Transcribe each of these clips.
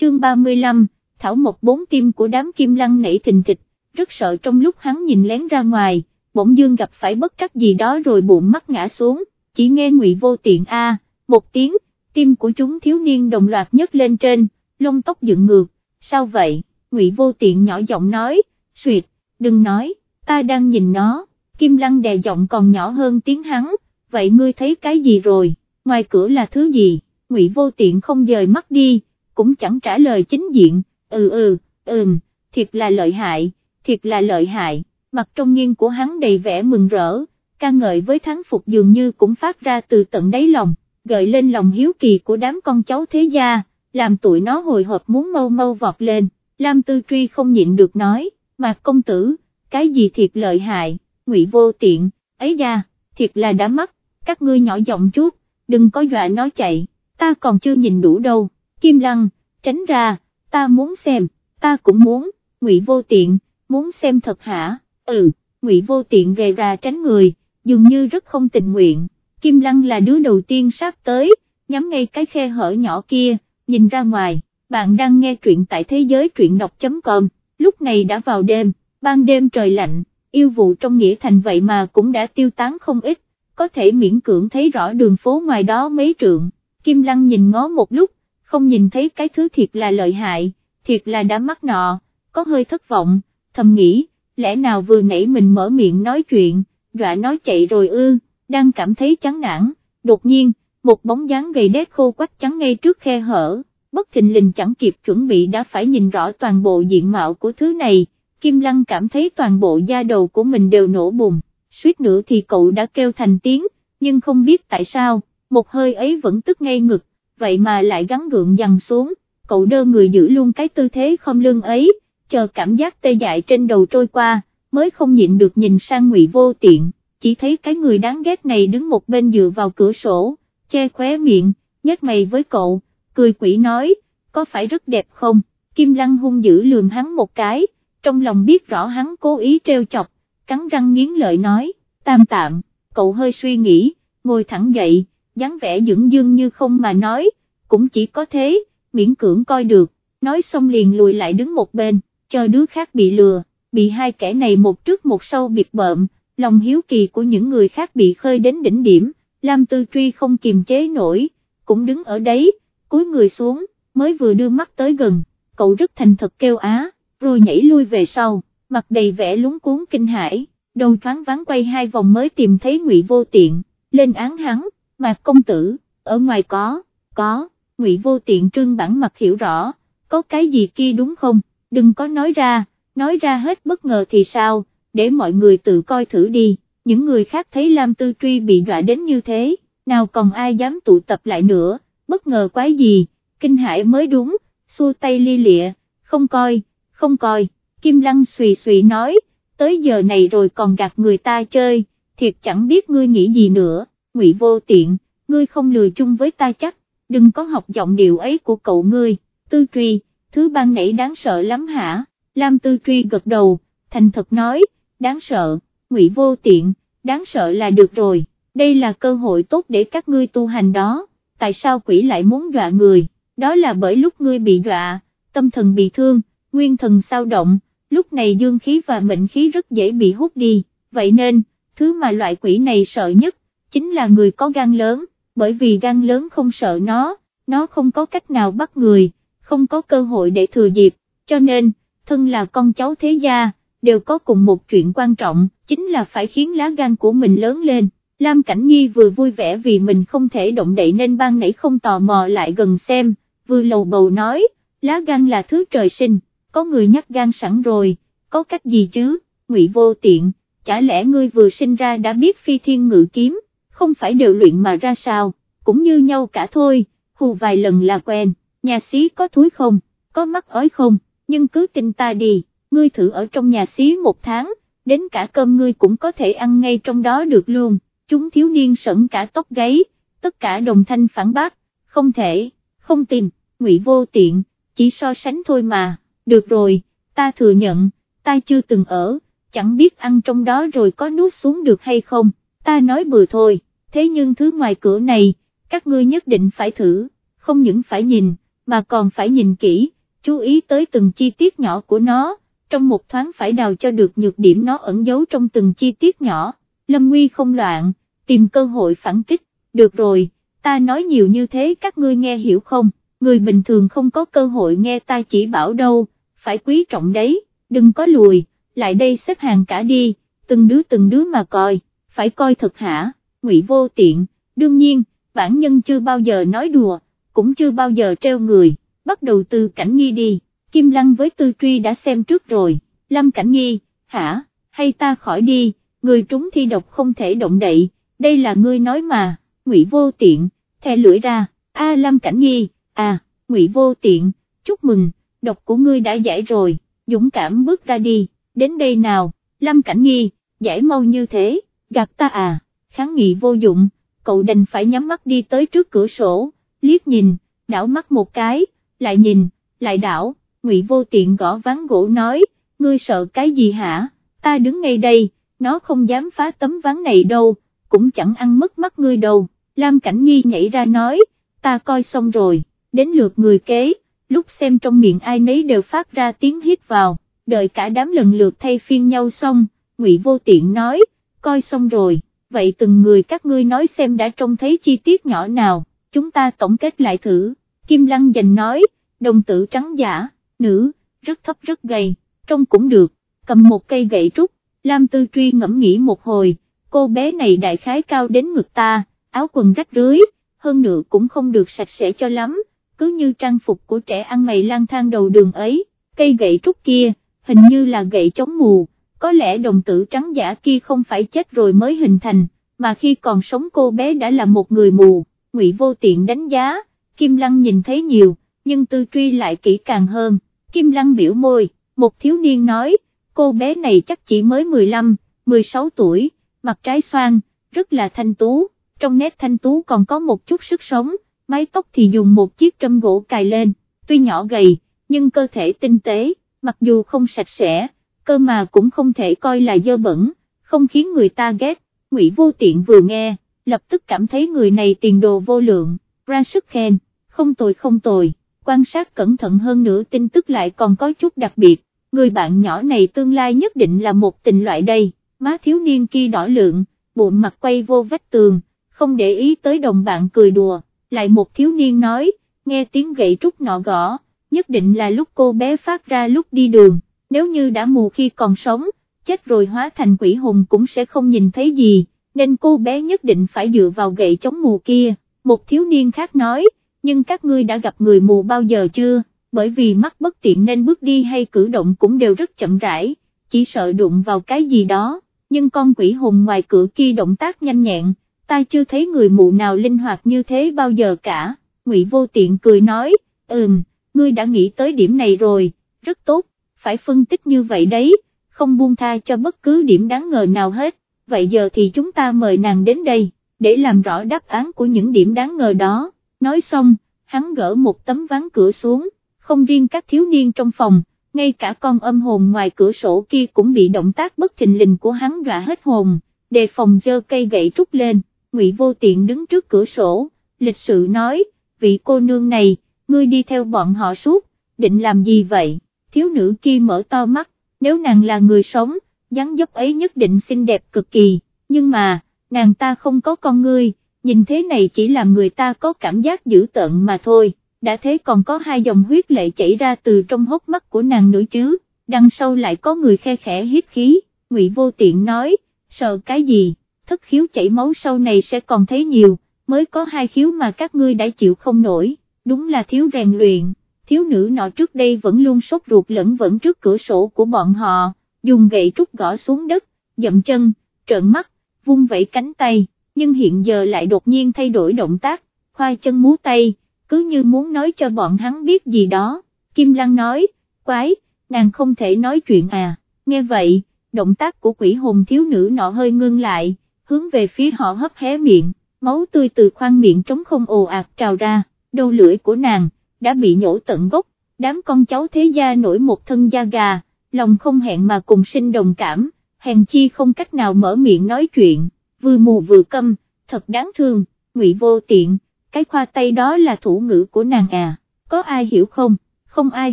chương 35, Thảo một bốn tim của đám kim lăng nảy thình thịch, rất sợ trong lúc hắn nhìn lén ra ngoài, bỗng dương gặp phải bất trắc gì đó rồi bụng mắt ngã xuống, chỉ nghe ngụy vô tiện a một tiếng, tim của chúng thiếu niên đồng loạt nhấc lên trên, lông tóc dựng ngược, sao vậy, ngụy vô tiện nhỏ giọng nói, suyệt, đừng nói, ta đang nhìn nó, kim lăng đè giọng còn nhỏ hơn tiếng hắn, vậy ngươi thấy cái gì rồi, ngoài cửa là thứ gì, ngụy vô tiện không dời mắt đi, cũng chẳng trả lời chính diện, ừ ừ, ừm, thiệt là lợi hại, thiệt là lợi hại, mặt trong nghiêng của hắn đầy vẻ mừng rỡ, ca ngợi với thắng phục dường như cũng phát ra từ tận đáy lòng, gợi lên lòng hiếu kỳ của đám con cháu thế gia, làm tụi nó hồi hộp muốn mau mau vọt lên, Lam Tư Truy không nhịn được nói, mạc công tử, cái gì thiệt lợi hại, ngụy vô tiện, ấy da, thiệt là đã mắc. các ngươi nhỏ giọng chút, đừng có dọa nó chạy, ta còn chưa nhìn đủ đâu, Kim Lăng, tránh ra, ta muốn xem, ta cũng muốn, ngụy vô tiện, muốn xem thật hả, ừ, ngụy vô tiện rề ra tránh người, dường như rất không tình nguyện, Kim Lăng là đứa đầu tiên sát tới, nhắm ngay cái khe hở nhỏ kia, nhìn ra ngoài, bạn đang nghe truyện tại thế giới truyện đọc.com, lúc này đã vào đêm, ban đêm trời lạnh, yêu vụ trong nghĩa thành vậy mà cũng đã tiêu tán không ít, có thể miễn cưỡng thấy rõ đường phố ngoài đó mấy trượng, Kim Lăng nhìn ngó một lúc, không nhìn thấy cái thứ thiệt là lợi hại, thiệt là đã mắc nọ, có hơi thất vọng, thầm nghĩ, lẽ nào vừa nãy mình mở miệng nói chuyện, dọa nói chạy rồi ư, đang cảm thấy chán nản, đột nhiên, một bóng dáng gầy đét khô quách trắng ngay trước khe hở, bất thình lình chẳng kịp chuẩn bị đã phải nhìn rõ toàn bộ diện mạo của thứ này, Kim Lăng cảm thấy toàn bộ da đầu của mình đều nổ bùng, suýt nữa thì cậu đã kêu thành tiếng, nhưng không biết tại sao, một hơi ấy vẫn tức ngay ngực, vậy mà lại gắn gượng dằn xuống, cậu đơ người giữ luôn cái tư thế không lưng ấy, chờ cảm giác tê dại trên đầu trôi qua, mới không nhịn được nhìn sang ngụy vô tiện, chỉ thấy cái người đáng ghét này đứng một bên dựa vào cửa sổ, che khóe miệng, nhếch mày với cậu, cười quỷ nói, có phải rất đẹp không, Kim Lăng hung dữ lườm hắn một cái, trong lòng biết rõ hắn cố ý treo chọc, cắn răng nghiến lợi nói, tam tạm, cậu hơi suy nghĩ, ngồi thẳng dậy, dáng vẻ dưỡng dương như không mà nói, cũng chỉ có thế, miễn cưỡng coi được, nói xong liền lùi lại đứng một bên, chờ đứa khác bị lừa, bị hai kẻ này một trước một sau biệt bợm, lòng hiếu kỳ của những người khác bị khơi đến đỉnh điểm, Lam Tư Truy không kiềm chế nổi, cũng đứng ở đấy, cúi người xuống, mới vừa đưa mắt tới gần, cậu rất thành thật kêu á, rồi nhảy lui về sau, mặt đầy vẻ lúng cuốn kinh hãi, đầu thoáng vắng quay hai vòng mới tìm thấy ngụy vô tiện, lên án hắn, mạc công tử, ở ngoài có, có, ngụy vô tiện trương bản mặt hiểu rõ, có cái gì kia đúng không, đừng có nói ra, nói ra hết bất ngờ thì sao, để mọi người tự coi thử đi, những người khác thấy Lam Tư Truy bị dọa đến như thế, nào còn ai dám tụ tập lại nữa, bất ngờ quái gì, kinh hãi mới đúng, xua tay li lịa, không coi, không coi, Kim Lăng xùy xùy nói, tới giờ này rồi còn gạt người ta chơi, thiệt chẳng biết ngươi nghĩ gì nữa, ngụy vô tiện, ngươi không lừa chung với ta chắc, đừng có học giọng điệu ấy của cậu ngươi, tư truy, thứ ban nãy đáng sợ lắm hả, Lam tư truy gật đầu, thành thật nói, đáng sợ, ngụy vô tiện, đáng sợ là được rồi, đây là cơ hội tốt để các ngươi tu hành đó, tại sao quỷ lại muốn dọa người, đó là bởi lúc ngươi bị dọa, tâm thần bị thương, nguyên thần sao động, lúc này dương khí và mệnh khí rất dễ bị hút đi, vậy nên, thứ mà loại quỷ này sợ nhất, chính là người có gan lớn, bởi vì gan lớn không sợ nó, nó không có cách nào bắt người, không có cơ hội để thừa dịp, cho nên, thân là con cháu thế gia, đều có cùng một chuyện quan trọng, chính là phải khiến lá gan của mình lớn lên. Lam Cảnh Nghi vừa vui vẻ vì mình không thể động đậy nên ban nãy không tò mò lại gần xem, vừa lầu bầu nói, lá gan là thứ trời sinh, có người nhắc gan sẵn rồi, có cách gì chứ, ngụy vô tiện, chả lẽ ngươi vừa sinh ra đã biết phi thiên ngự kiếm, không phải đều luyện mà ra sao, cũng như nhau cả thôi, hù vài lần là quen, nhà xí có thúi không, có mắt ói không, nhưng cứ tin ta đi, ngươi thử ở trong nhà xí một tháng, đến cả cơm ngươi cũng có thể ăn ngay trong đó được luôn, chúng thiếu niên sẩn cả tóc gáy, tất cả đồng thanh phản bác, không thể, không tin, ngụy vô tiện, chỉ so sánh thôi mà, được rồi, ta thừa nhận, ta chưa từng ở, chẳng biết ăn trong đó rồi có nuốt xuống được hay không, ta nói bừa thôi, thế nhưng thứ ngoài cửa này, các ngươi nhất định phải thử, không những phải nhìn, mà còn phải nhìn kỹ, chú ý tới từng chi tiết nhỏ của nó, trong một thoáng phải đào cho được nhược điểm nó ẩn giấu trong từng chi tiết nhỏ, Lâm Nguy không loạn, tìm cơ hội phản kích, được rồi, ta nói nhiều như thế các ngươi nghe hiểu không, người bình thường không có cơ hội nghe ta chỉ bảo đâu, phải quý trọng đấy, đừng có lùi, lại đây xếp hàng cả đi, từng đứa từng đứa mà coi, phải coi thật hả, ngụy vô tiện, đương nhiên, bản nhân chưa bao giờ nói đùa, cũng chưa bao giờ treo người, bắt đầu từ cảnh nghi đi, Kim Lăng với Tư Truy đã xem trước rồi, Lâm Cảnh Nghi, hả, hay ta khỏi đi, người trúng thi độc không thể động đậy, đây là ngươi nói mà, ngụy vô tiện, thè lưỡi ra, a Lâm Cảnh Nghi, à, ngụy vô tiện, chúc mừng, độc của ngươi đã giải rồi, dũng cảm bước ra đi, đến đây nào, Lâm Cảnh Nghi, giải mau như thế, gạt ta à, kháng nghị vô dụng, cậu đành phải nhắm mắt đi tới trước cửa sổ, liếc nhìn, đảo mắt một cái, lại nhìn, lại đảo, ngụy vô tiện gõ ván gỗ nói, ngươi sợ cái gì hả, ta đứng ngay đây, nó không dám phá tấm ván này đâu, cũng chẳng ăn mất mắt ngươi đâu, Lam Cảnh Nghi nhảy ra nói, ta coi xong rồi, đến lượt người kế, lúc xem trong miệng ai nấy đều phát ra tiếng hít vào, đợi cả đám lần lượt thay phiên nhau xong, Ngụy Vô Tiện nói, coi xong rồi, vậy từng người các ngươi nói xem đã trông thấy chi tiết nhỏ nào, chúng ta tổng kết lại thử, Kim Lăng dành nói, đồng tử trắng giả, nữ, rất thấp rất gầy, trông cũng được, cầm một cây gậy trúc, Lam Tư Truy ngẫm nghĩ một hồi, cô bé này đại khái cao đến ngực ta, áo quần rách rưới, hơn nữa cũng không được sạch sẽ cho lắm, cứ như trang phục của trẻ ăn mày lang thang đầu đường ấy, cây gậy trúc kia, hình như là gậy chống mù, có lẽ đồng tử trắng giả kia không phải chết rồi mới hình thành, mà khi còn sống cô bé đã là một người mù, ngụy vô tiện đánh giá, Kim Lăng nhìn thấy nhiều, nhưng tư truy lại kỹ càng hơn, Kim Lăng biểu môi, một thiếu niên nói, cô bé này chắc chỉ mới 15, 16 tuổi, mặt trái xoan, rất là thanh tú, trong nét thanh tú còn có một chút sức sống, mái tóc thì dùng một chiếc trâm gỗ cài lên, tuy nhỏ gầy, nhưng cơ thể tinh tế, mặc dù không sạch sẽ, cơ mà cũng không thể coi là dơ bẩn, không khiến người ta ghét, Ngụy Vô Tiện vừa nghe, lập tức cảm thấy người này tiền đồ vô lượng, ra sức khen, không tồi không tồi, quan sát cẩn thận hơn nữa tin tức lại còn có chút đặc biệt, người bạn nhỏ này tương lai nhất định là một tình loại đây, má thiếu niên kia đỏ lượng, bụng mặt quay vô vách tường, không để ý tới đồng bạn cười đùa, lại một thiếu niên nói, nghe tiếng gậy trúc nọ gõ, nhất định là lúc cô bé phát ra lúc đi đường, nếu như đã mù khi còn sống, chết rồi hóa thành quỷ hùng cũng sẽ không nhìn thấy gì, nên cô bé nhất định phải dựa vào gậy chống mù kia, một thiếu niên khác nói, nhưng các ngươi đã gặp người mù bao giờ chưa, bởi vì mắt bất tiện nên bước đi hay cử động cũng đều rất chậm rãi, chỉ sợ đụng vào cái gì đó, nhưng con quỷ hùng ngoài cửa kia động tác nhanh nhẹn, ta chưa thấy người mù nào linh hoạt như thế bao giờ cả, Ngụy Vô Tiện cười nói, ừm, ngươi đã nghĩ tới điểm này rồi, rất tốt, phải phân tích như vậy đấy, không buông tha cho bất cứ điểm đáng ngờ nào hết, vậy giờ thì chúng ta mời nàng đến đây, để làm rõ đáp án của những điểm đáng ngờ đó, nói xong, hắn gỡ một tấm ván cửa xuống, không riêng các thiếu niên trong phòng, ngay cả con âm hồn ngoài cửa sổ kia cũng bị động tác bất thình lình của hắn dọa hết hồn, đề phòng dơ cây gậy trúc lên, ngụy vô tiện đứng trước cửa sổ, lịch sự nói, vị cô nương này, ngươi đi theo bọn họ suốt, định làm gì vậy, thiếu nữ kia mở to mắt, nếu nàng là người sống, dáng dấp ấy nhất định xinh đẹp cực kỳ, nhưng mà, nàng ta không có con ngươi, nhìn thế này chỉ làm người ta có cảm giác dữ tợn mà thôi, đã thế còn có hai dòng huyết lệ chảy ra từ trong hốc mắt của nàng nữa chứ, đằng sau lại có người khe khẽ hít khí, ngụy vô tiện nói, sợ cái gì, thất khiếu chảy máu sau này sẽ còn thấy nhiều, mới có hai khiếu mà các ngươi đã chịu không nổi, đúng là thiếu rèn luyện, thiếu nữ nọ trước đây vẫn luôn sốt ruột lẫn vẫn trước cửa sổ của bọn họ, dùng gậy trúc gõ xuống đất, dậm chân, trợn mắt, vung vẩy cánh tay, nhưng hiện giờ lại đột nhiên thay đổi động tác, khoai chân múa tay, cứ như muốn nói cho bọn hắn biết gì đó, Kim Lăng nói, quái, nàng không thể nói chuyện à, nghe vậy, động tác của quỷ hồn thiếu nữ nọ hơi ngưng lại, hướng về phía họ hấp hé miệng, máu tươi từ khoang miệng trống không ồ ạt trào ra, đầu lưỡi của nàng, đã bị nhổ tận gốc, đám con cháu thế gia nổi một thân da gà, lòng không hẹn mà cùng sinh đồng cảm, hèn chi không cách nào mở miệng nói chuyện, vừa mù vừa câm, thật đáng thương, ngụy vô tiện, cái khoa tay đó là thủ ngữ của nàng à, có ai hiểu không, không ai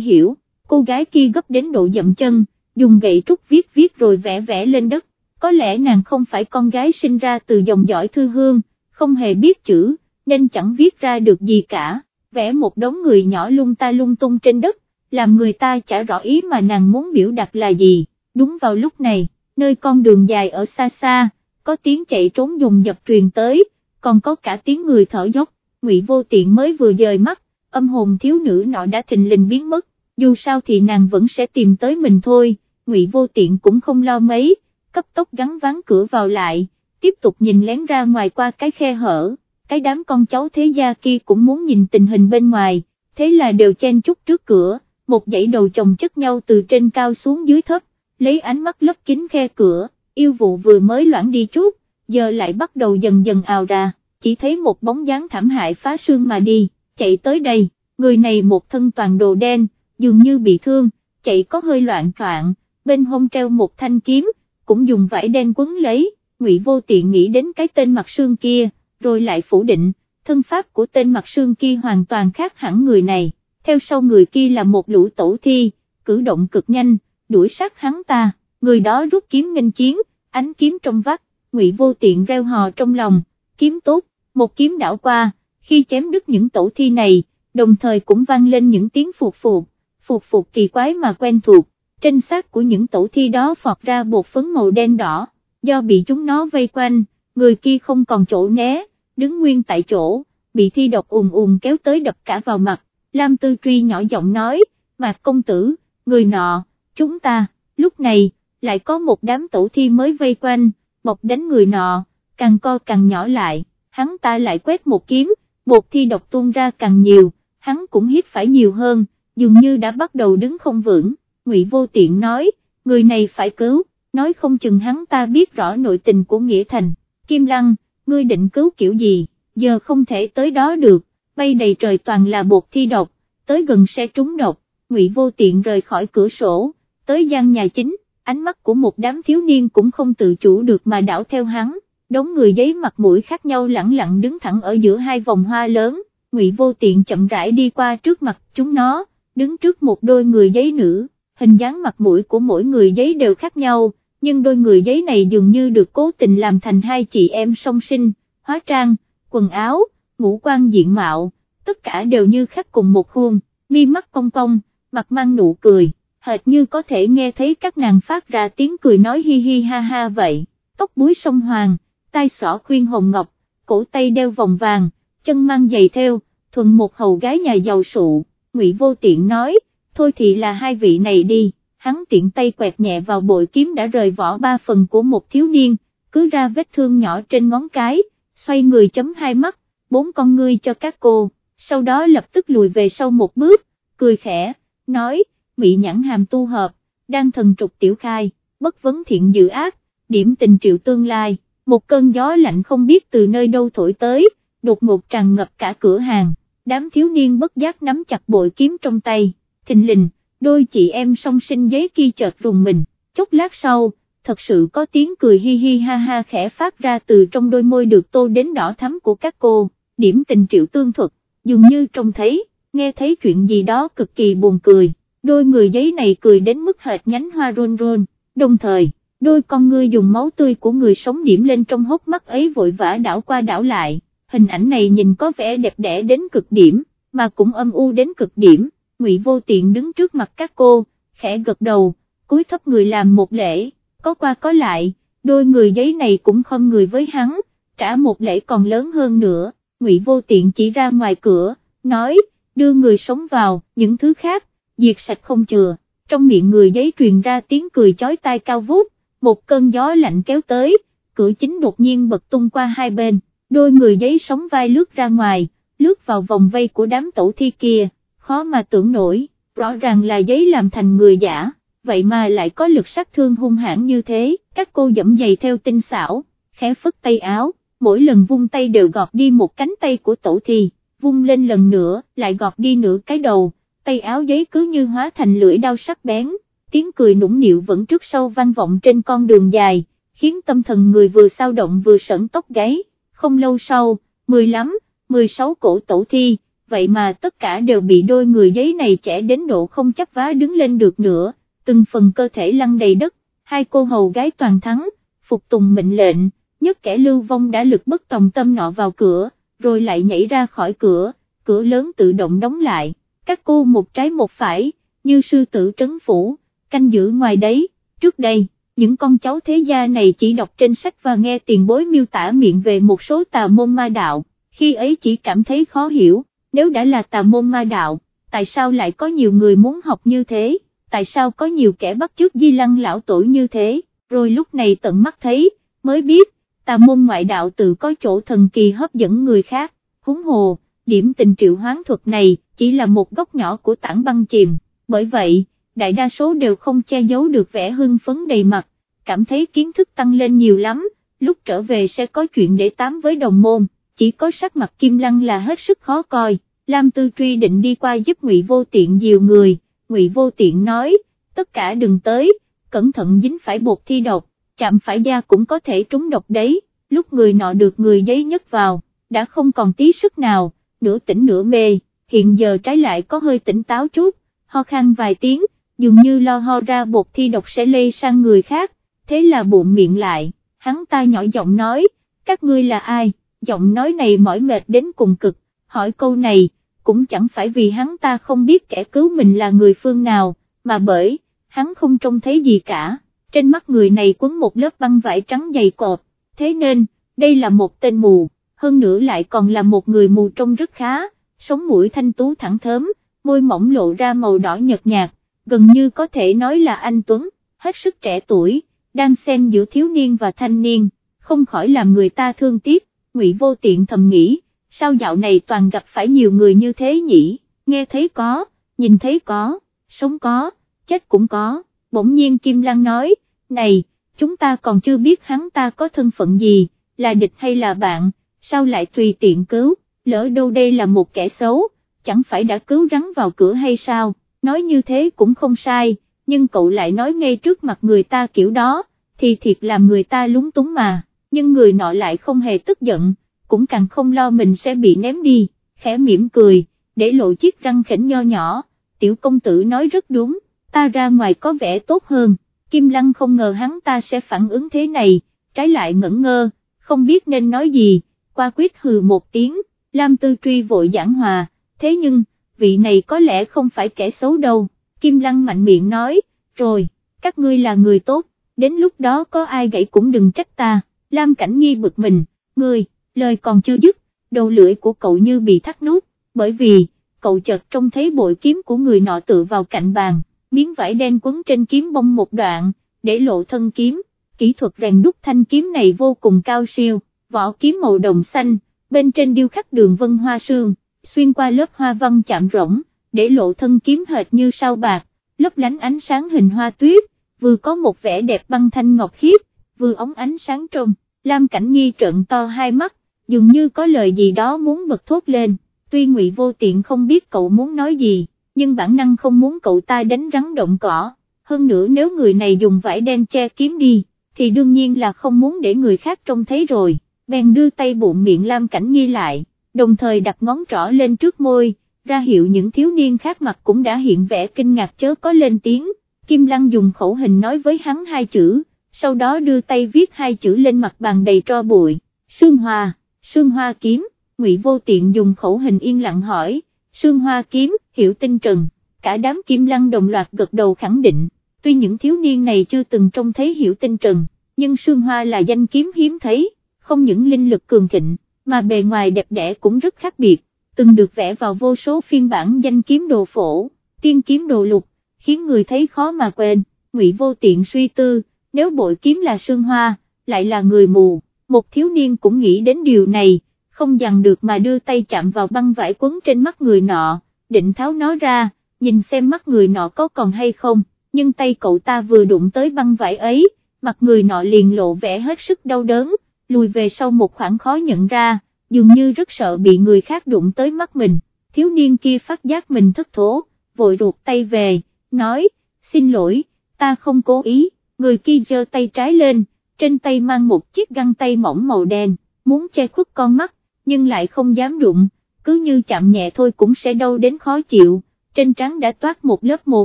hiểu, cô gái kia gấp đến độ dậm chân, dùng gậy trúc viết viết rồi vẽ vẽ lên đất, có lẽ nàng không phải con gái sinh ra từ dòng dõi thư hương, không hề biết chữ, nên chẳng viết ra được gì cả, vẽ một đống người nhỏ lung ta lung tung trên đất, làm người ta chả rõ ý mà nàng muốn biểu đạt là gì, đúng vào lúc này, nơi con đường dài ở xa xa, có tiếng chạy trốn dùng dập truyền tới, còn có cả tiếng người thở dốc, ngụy vô tiện mới vừa dời mắt, âm hồn thiếu nữ nọ đã thình lình biến mất, dù sao thì nàng vẫn sẽ tìm tới mình thôi, ngụy vô tiện cũng không lo mấy, cấp tốc gắn ván cửa vào lại, tiếp tục nhìn lén ra ngoài qua cái khe hở, cái đám con cháu thế gia kia cũng muốn nhìn tình hình bên ngoài, thế là đều chen chúc trước cửa, một dãy đầu chồng chất nhau từ trên cao xuống dưới thấp, lấy ánh mắt lấp kín khe cửa, yêu vụ vừa mới loãng đi chút, giờ lại bắt đầu dần dần ào ra, chỉ thấy một bóng dáng thảm hại phá xương mà đi, chạy tới đây, người này một thân toàn đồ đen, dường như bị thương, chạy có hơi loạn troạn, bên hông treo một thanh kiếm, cũng dùng vải đen quấn lấy, ngụy vô tiện nghĩ đến cái tên mặt xương kia, rồi lại phủ định, thân pháp của tên mặt xương kia hoàn toàn khác hẳn người này, theo sau người kia là một lũ tổ thi, cử động cực nhanh, đuổi sát hắn ta, người đó rút kiếm nghênh chiến, ánh kiếm trong vắt, ngụy vô tiện reo hò trong lòng, kiếm tốt, một kiếm đảo qua, khi chém đứt những tổ thi này, đồng thời cũng vang lên những tiếng phục phục, phục phục kỳ quái mà quen thuộc, trên xác của những tổ thi đó phọt ra bột phấn màu đen đỏ, do bị chúng nó vây quanh, người kia không còn chỗ né, đứng nguyên tại chỗ, bị thi độc ùm ùm kéo tới đập cả vào mặt, Lam Tư Truy nhỏ giọng nói, Mạc công tử, người nọ, chúng ta, lúc này, lại có một đám tổ thi mới vây quanh, bọc đánh người nọ, càng co càng nhỏ lại, hắn ta lại quét một kiếm, bột thi độc tuôn ra càng nhiều, hắn cũng hít phải nhiều hơn, dường như đã bắt đầu đứng không vững, Ngụy Vô Tiện nói, người này phải cứu, nói không chừng hắn ta biết rõ nội tình của Nghĩa Thành, Kim Lăng, ngươi định cứu kiểu gì, giờ không thể tới đó được, bay đầy trời toàn là bột thi độc, tới gần sẽ trúng độc, Ngụy Vô Tiện rời khỏi cửa sổ, tới gian nhà chính, ánh mắt của một đám thiếu niên cũng không tự chủ được mà đảo theo hắn, đống người giấy mặt mũi khác nhau lẳng lặng đứng thẳng ở giữa hai vòng hoa lớn, Ngụy Vô Tiện chậm rãi đi qua trước mặt chúng nó, đứng trước một đôi người giấy nữ, hình dáng mặt mũi của mỗi người giấy đều khác nhau, nhưng đôi người giấy này dường như được cố tình làm thành hai chị em song sinh, hóa trang, quần áo, ngũ quan diện mạo, tất cả đều như khắc cùng một khuôn, mi mắt cong cong, mặt mang nụ cười, hệt như có thể nghe thấy các nàng phát ra tiếng cười nói hi hi ha ha vậy, tóc búi sông hoàng, tai xỏ khuyên hồng ngọc, cổ tay đeo vòng vàng, chân mang giày theo, thuần một hầu gái nhà giàu sụ, ngụy vô tiện nói, thôi thì là hai vị này đi, hắn tiện tay quẹt nhẹ vào bội kiếm đã rời vỏ ba phần của một thiếu niên, cứ ra vết thương nhỏ trên ngón cái, xoay người chấm hai mắt, bốn con ngươi cho các cô, sau đó lập tức lùi về sau một bước, cười khẽ, nói, mị nhãn hàm tu hợp, đang thần trục tiểu khai, bất vấn thiện dự ác, điểm tình triệu tương lai, một cơn gió lạnh không biết từ nơi đâu thổi tới, đột ngột tràn ngập cả cửa hàng, đám thiếu niên bất giác nắm chặt bội kiếm trong tay, thình lình, đôi chị em song sinh giấy kia chợt rùng mình, chốc lát sau, thật sự có tiếng cười hi hi ha ha khẽ phát ra từ trong đôi môi được tô đến đỏ thắm của các cô, điểm tình triệu tương thuật, dường như trông thấy, nghe thấy chuyện gì đó cực kỳ buồn cười, đôi người giấy này cười đến mức hệt nhánh hoa rôn rôn, đồng thời, đôi con ngươi dùng máu tươi của người sống điểm lên trong hốc mắt ấy vội vã đảo qua đảo lại, hình ảnh này nhìn có vẻ đẹp đẽ đến cực điểm, mà cũng âm u đến cực điểm. Ngụy Vô Tiện đứng trước mặt các cô, khẽ gật đầu, cúi thấp người làm một lễ, có qua có lại, đôi người giấy này cũng không người với hắn, trả một lễ còn lớn hơn nữa, Ngụy Vô Tiện chỉ ra ngoài cửa, nói, đưa người sống vào, những thứ khác, diệt sạch không chừa, trong miệng người giấy truyền ra tiếng cười chói tai cao vút, một cơn gió lạnh kéo tới, cửa chính đột nhiên bật tung qua hai bên, đôi người giấy sống vai lướt ra ngoài, lướt vào vòng vây của đám tổ thi kia, khó mà tưởng nổi, rõ ràng là giấy làm thành người giả, vậy mà lại có lực sát thương hung hãn như thế, các cô dẫm giày theo tinh xảo, khẽ phất tay áo, mỗi lần vung tay đều gọt đi một cánh tay của tổ thi, vung lên lần nữa, lại gọt đi nửa cái đầu, tay áo giấy cứ như hóa thành lưỡi đao sắc bén, tiếng cười nũng nịu vẫn trước sau vang vọng trên con đường dài, khiến tâm thần người vừa sao động vừa sẩn tóc gáy, không lâu sau, 15, 16 cổ tổ thi, vậy mà tất cả đều bị đôi người giấy này trẻ đến độ không chấp vá đứng lên được nữa, từng phần cơ thể lăn đầy đất, hai cô hầu gái toàn thắng, phục tùng mệnh lệnh, nhất kẻ lưu vong đã lực bất tòng tâm nọ vào cửa, rồi lại nhảy ra khỏi cửa, cửa lớn tự động đóng lại, các cô một trái một phải, như sư tử trấn phủ, canh giữ ngoài đấy, trước đây, những con cháu thế gia này chỉ đọc trên sách và nghe tiền bối miêu tả miệng về một số tà môn ma đạo, khi ấy chỉ cảm thấy khó hiểu, nếu đã là tà môn ma đạo, tại sao lại có nhiều người muốn học như thế, tại sao có nhiều kẻ bắt chước di lăng lão tuổi như thế, rồi lúc này tận mắt thấy, mới biết, tà môn ngoại đạo tự có chỗ thần kỳ hấp dẫn người khác, húng hồ, điểm tình triệu hoán thuật này, chỉ là một góc nhỏ của tảng băng chìm, bởi vậy, đại đa số đều không che giấu được vẻ hưng phấn đầy mặt, cảm thấy kiến thức tăng lên nhiều lắm, lúc trở về sẽ có chuyện để tám với đồng môn, chỉ có sắc mặt Kim Lăng là hết sức khó coi, Lam Tư Truy định đi qua giúp Ngụy Vô Tiện nhiều người, Ngụy Vô Tiện nói, tất cả đừng tới, cẩn thận dính phải bột thi độc, chạm phải da cũng có thể trúng độc đấy, lúc người nọ được người giấy nhất vào, đã không còn tí sức nào, nửa tỉnh nửa mê, hiện giờ trái lại có hơi tỉnh táo chút, ho khan vài tiếng, dường như lo ho ra bột thi độc sẽ lây sang người khác, thế là bụng miệng lại, hắn ta nhỏ giọng nói, các ngươi là ai, giọng nói này mỏi mệt đến cùng cực, hỏi câu này, cũng chẳng phải vì hắn ta không biết kẻ cứu mình là người phương nào, mà bởi, hắn không trông thấy gì cả, trên mắt người này quấn một lớp băng vải trắng dày cộp, thế nên, đây là một tên mù, hơn nữa lại còn là một người mù trông rất khá, sống mũi thanh tú thẳng thớm, môi mỏng lộ ra màu đỏ nhợt nhạt, gần như có thể nói là anh Tuấn, hết sức trẻ tuổi, đang xen giữa thiếu niên và thanh niên, không khỏi làm người ta thương tiếc, ngụy vô tiện thầm nghĩ, sao dạo này toàn gặp phải nhiều người như thế nhỉ, nghe thấy có, nhìn thấy có, sống có, chết cũng có, bỗng nhiên Kim Lăng nói, này, chúng ta còn chưa biết hắn ta có thân phận gì, là địch hay là bạn, sao lại tùy tiện cứu, lỡ đâu đây là một kẻ xấu, chẳng phải đã cứu rắn vào cửa hay sao, nói như thế cũng không sai, nhưng cậu lại nói ngay trước mặt người ta kiểu đó, thì thiệt làm người ta lúng túng mà, nhưng người nọ lại không hề tức giận, cũng càng không lo mình sẽ bị ném đi, khẽ mỉm cười, để lộ chiếc răng khỉnh nho nhỏ, tiểu công tử nói rất đúng, ta ra ngoài có vẻ tốt hơn, Kim Lăng không ngờ hắn ta sẽ phản ứng thế này, trái lại ngẩn ngơ, không biết nên nói gì, qua quyết hừ một tiếng, Lam Tư Truy vội giảng hòa, thế nhưng, vị này có lẽ không phải kẻ xấu đâu, Kim Lăng mạnh miệng nói, rồi, các ngươi là người tốt, đến lúc đó có ai gãy cũng đừng trách ta, Lam Cảnh Nghi bực mình, ngươi, lời còn chưa dứt, đầu lưỡi của cậu như bị thắt nút, bởi vì, cậu chợt trông thấy bội kiếm của người nọ tự vào cạnh bàn, miếng vải đen quấn trên kiếm bông một đoạn, để lộ thân kiếm, kỹ thuật rèn đúc thanh kiếm này vô cùng cao siêu, vỏ kiếm màu đồng xanh, bên trên điêu khắc đường vân hoa sương, xuyên qua lớp hoa văn chạm rỗng, để lộ thân kiếm hệt như sao bạc, lấp lánh ánh sáng hình hoa tuyết, vừa có một vẻ đẹp băng thanh ngọc khiết, vừa ống ánh sáng trong, Lam Cảnh Nghi trợn to hai mắt, dường như có lời gì đó muốn bật thốt lên, tuy ngụy vô tiện không biết cậu muốn nói gì, nhưng bản năng không muốn cậu ta đánh rắn động cỏ, hơn nữa nếu người này dùng vải đen che kiếm đi, thì đương nhiên là không muốn để người khác trông thấy rồi, bèn đưa tay bụng miệng Lam Cảnh Nghi lại, đồng thời đặt ngón trỏ lên trước môi, ra hiệu những thiếu niên khác mặt cũng đã hiện vẻ kinh ngạc chớ có lên tiếng, Kim Lăng dùng khẩu hình nói với hắn hai chữ, sau đó đưa tay viết hai chữ lên mặt bàn đầy tro bụi, Sương Hoa, Sương Hoa kiếm, Ngụy Vô Tiện dùng khẩu hình yên lặng hỏi, Sương Hoa kiếm, hiểu tinh trần, cả đám Kim Lăng đồng loạt gật đầu khẳng định, tuy những thiếu niên này chưa từng trông thấy hiểu tinh trần, nhưng Sương Hoa là danh kiếm hiếm thấy, không những linh lực cường thịnh, mà bề ngoài đẹp đẽ cũng rất khác biệt, từng được vẽ vào vô số phiên bản danh kiếm đồ phổ, tiên kiếm đồ lục, khiến người thấy khó mà quên, ngụy vô tiện suy tư, nếu bội kiếm là Sương Hoa, lại là người mù, một thiếu niên cũng nghĩ đến điều này, không dằn được mà đưa tay chạm vào băng vải quấn trên mắt người nọ, định tháo nó ra, nhìn xem mắt người nọ có còn hay không, nhưng tay cậu ta vừa đụng tới băng vải ấy, mặt người nọ liền lộ vẻ hết sức đau đớn, lùi về sau một khoảng khó nhận ra, dường như rất sợ bị người khác đụng tới mắt mình, thiếu niên kia phát giác mình thất thố, vội ruột tay về, nói, xin lỗi, ta không cố ý, người kia giơ tay trái lên, trên tay mang một chiếc găng tay mỏng màu đen, muốn che khuất con mắt, nhưng lại không dám đụng, cứ như chạm nhẹ thôi cũng sẽ đau đến khó chịu, trên trán đã toát một lớp mồ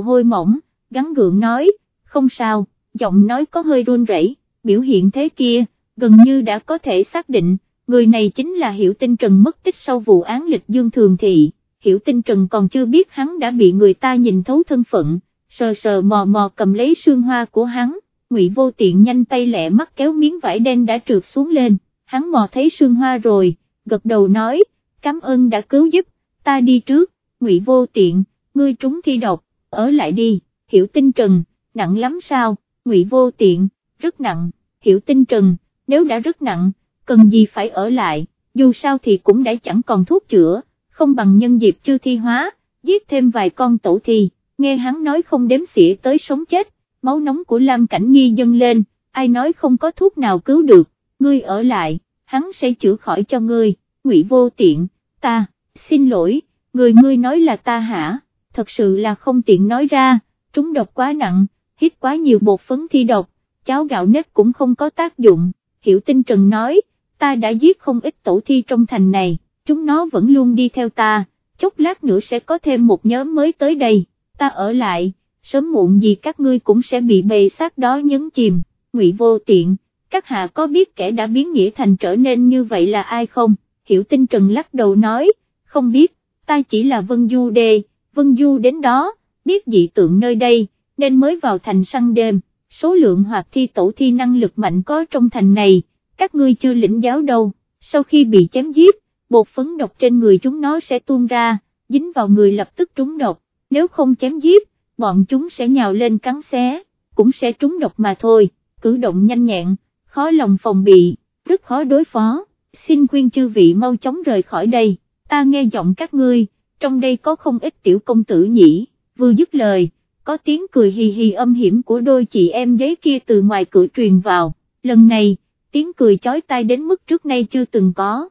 hôi mỏng, gắn gượng nói, không sao, giọng nói có hơi run rẩy, biểu hiện thế kia, gần như đã có thể xác định, người này chính là Hiểu Tinh Trần mất tích sau vụ án lịch dương thường thị, Hiểu Tinh Trần còn chưa biết hắn đã bị người ta nhìn thấu thân phận, sờ sờ mò mò cầm lấy sương hoa của hắn, Ngụy Vô Tiện nhanh tay lẹ mắt kéo miếng vải đen đã trượt xuống lên, hắn mò thấy sương hoa rồi, gật đầu nói, cảm ơn đã cứu giúp, ta đi trước, Ngụy Vô Tiện, ngươi trúng thi độc, ở lại đi, Hiểu Tinh Trần, nặng lắm sao, Ngụy Vô Tiện, rất nặng, Hiểu Tinh Trần, nếu đã rất nặng, cần gì phải ở lại, dù sao thì cũng đã chẳng còn thuốc chữa, không bằng nhân dịp chưa thi hóa, giết thêm vài con tổ thi, nghe hắn nói không đếm xỉa tới sống chết, máu nóng của Lam Cảnh Nghi dâng lên, ai nói không có thuốc nào cứu được, ngươi ở lại, hắn sẽ chữa khỏi cho ngươi, ngụy vô tiện, ta, xin lỗi, người ngươi nói là ta hả, thật sự là không tiện nói ra, trúng độc quá nặng, hít quá nhiều bột phấn thi độc, cháo gạo nếp cũng không có tác dụng, hiểu tinh trần nói, ta đã giết không ít tổ thi trong thành này, chúng nó vẫn luôn đi theo ta, chốc lát nữa sẽ có thêm một nhóm mới tới đây, ta ở lại, sớm muộn gì các ngươi cũng sẽ bị bầy sát đó nhấn chìm, ngụy vô tiện, các hạ có biết kẻ đã biến nghĩa thành trở nên như vậy là ai không, hiểu tinh trần lắc đầu nói, không biết, ta chỉ là Vân Du Đê, Vân Du đến đó, biết dị tượng nơi đây, nên mới vào thành săn đêm, số lượng hoạt thi tổ thi năng lực mạnh có trong thành này, các ngươi chưa lĩnh giáo đâu, sau khi bị chém giết, bột phấn độc trên người chúng nó sẽ tuôn ra, dính vào người lập tức trúng độc, nếu không chém giết, bọn chúng sẽ nhào lên cắn xé, cũng sẽ trúng độc mà thôi, cử động nhanh nhẹn, khó lòng phòng bị, rất khó đối phó, xin khuyên chư vị mau chóng rời khỏi đây, ta nghe giọng các ngươi, trong đây có không ít tiểu công tử nhỉ, vừa dứt lời, có tiếng cười hì hì âm hiểm của đôi chị em giấy kia từ ngoài cửa truyền vào, lần này, tiếng cười chói tai đến mức trước nay chưa từng có.